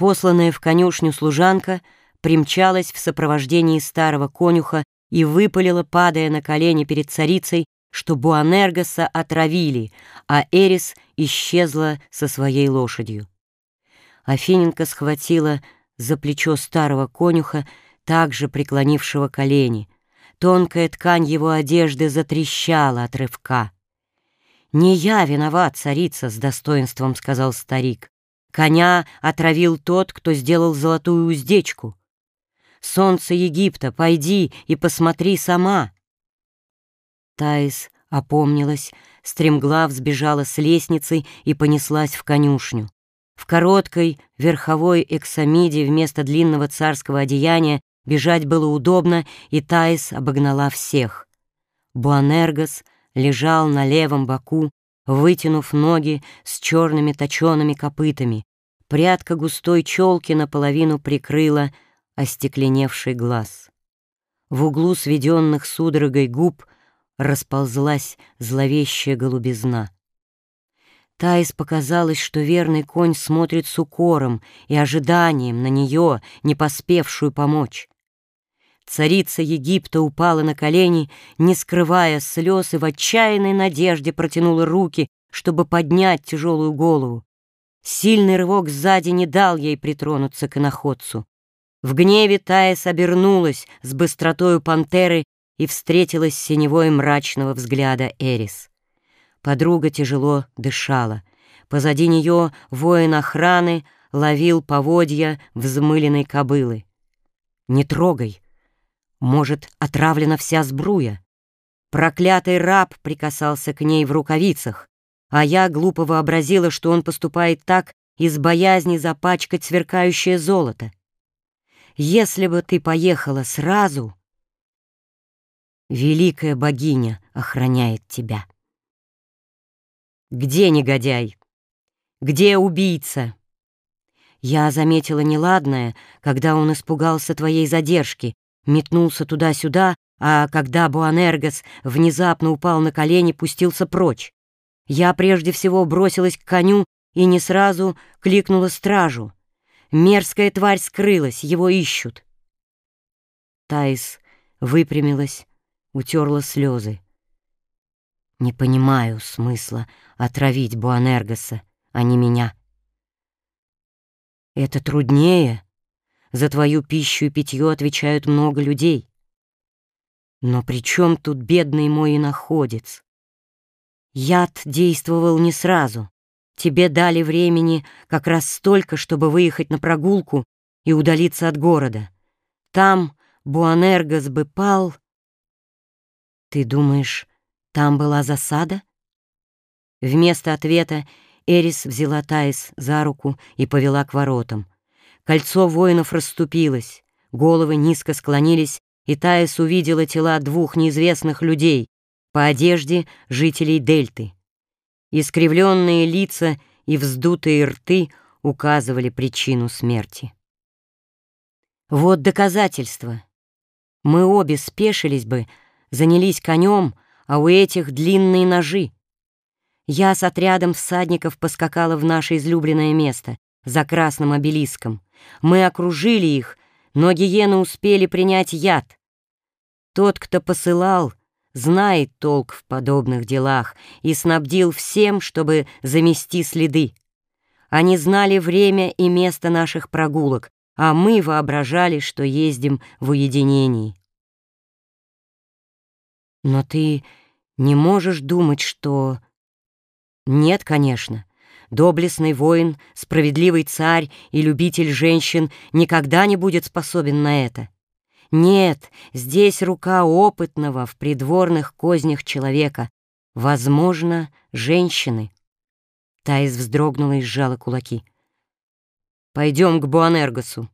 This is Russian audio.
Посланная в конюшню служанка примчалась в сопровождении старого конюха и выпалила, падая на колени перед царицей, что Буанергоса отравили, а Эрис исчезла со своей лошадью. Афиненко схватила за плечо старого конюха, также преклонившего колени. Тонкая ткань его одежды затрещала от рывка. «Не я виноват, царица», — с достоинством сказал старик. «Коня отравил тот, кто сделал золотую уздечку. Солнце Египта, пойди и посмотри сама». Таис опомнилась, стремглав сбежала с лестницы и понеслась в конюшню. В короткой верховой эксамиде вместо длинного царского одеяния бежать было удобно, и Таис обогнала всех. Буанергос лежал на левом боку, вытянув ноги с черными точеными копытами. Прядка густой челки наполовину прикрыла остекленевший глаз. В углу сведенных судорогой губ расползлась зловещая голубизна. Таис показалось, что верный конь смотрит с укором и ожиданием на нее, не поспевшую помочь. Царица Египта упала на колени, не скрывая слез, и в отчаянной надежде протянула руки, чтобы поднять тяжелую голову. Сильный рывок сзади не дал ей притронуться к иноходцу. В гневе Таис обернулась с быстротою пантеры и встретилась с синевой мрачного взгляда Эрис. Подруга тяжело дышала. Позади нее воин охраны ловил поводья взмыленной кобылы. «Не трогай! Может, отравлена вся сбруя?» Проклятый раб прикасался к ней в рукавицах, а я глупо вообразила, что он поступает так из боязни запачкать сверкающее золото. Если бы ты поехала сразу, великая богиня охраняет тебя. «Где негодяй? Где убийца?» Я заметила неладное, когда он испугался твоей задержки, метнулся туда-сюда, а когда Буанергос внезапно упал на колени, пустился прочь. Я прежде всего бросилась к коню и не сразу кликнула стражу. Мерзкая тварь скрылась, его ищут. Таис выпрямилась, утерла слезы. Не понимаю смысла отравить Буанергоса, а не меня. Это труднее. За твою пищу и питье отвечают много людей. Но при чем тут бедный мой иноходец? Яд действовал не сразу. Тебе дали времени как раз столько, чтобы выехать на прогулку и удалиться от города. Там Буанергос бы пал. Ты думаешь, там была засада? Вместо ответа Эрис взяла Таис за руку и повела к воротам. Кольцо воинов расступилось, головы низко склонились, и Таис увидела тела двух неизвестных людей по одежде жителей Дельты. Искривленные лица и вздутые рты указывали причину смерти. Вот доказательство. Мы обе спешились бы, занялись конем, а у этих длинные ножи. Я с отрядом всадников поскакала в наше излюбленное место, за красным обелиском. Мы окружили их, но гиены успели принять яд. Тот, кто посылал, знает толк в подобных делах и снабдил всем, чтобы замести следы. Они знали время и место наших прогулок, а мы воображали, что ездим в уединении. Но ты не можешь думать, что... Нет, конечно. Доблестный воин, справедливый царь и любитель женщин никогда не будет способен на это. Нет, здесь рука опытного в придворных кознях человека. Возможно, женщины. Таис вздрогнула и сжала кулаки. «Пойдем к Буанергосу.